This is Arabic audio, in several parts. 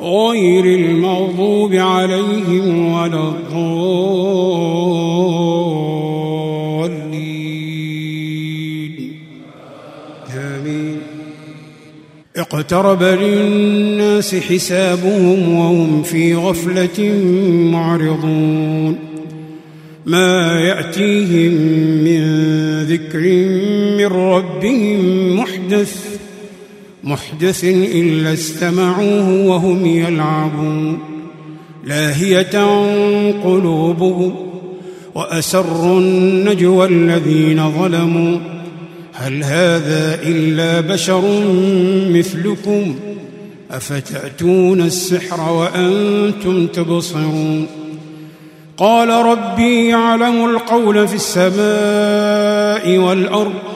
غير المغضوب عليهم ولا الضالين. آمين. اقترب للناس حسابهم وهم في غفلة معرضون. ما يأتيهم من ذكر من ربهم محدث محدث إلا استمعوه وهم يلعبون. لاهية قلوبهم وأسروا النجوى الذين ظلموا. هل هذا إلا بشر مثلكم؟ أفتأتون السحر وأنتم تبصرون؟ قال ربي يعلم القول في السماء والأرض.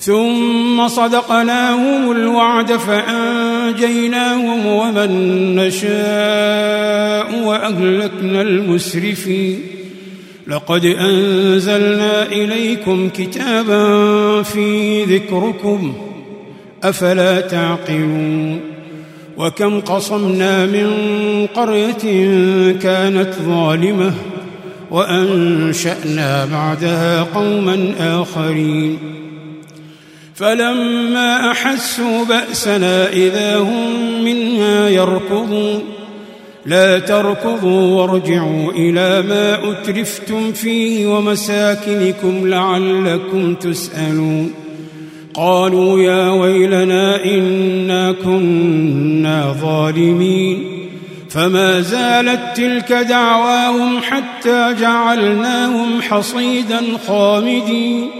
ثم صدقناهم الوعد فأنجيناهم ومن نشاء وأهلكنا المسرفين. لقد أنزلنا إليكم كتابا في ذكركم أفلا تعقلون؟ وكم قصمنا من قرية كانت ظالمة وأنشأنا بعدها قوما آخرين. فلما أحسوا بأسنا إذا هم منها يركضون. لا تركضوا وارجعوا إلى ما أترفتم فيه ومساكنكم لعلكم تسألون. قالوا يا ويلنا إنا كنا ظالمين. فما زالت تلك دعواهم حتى جعلناهم حصيدا خامدين.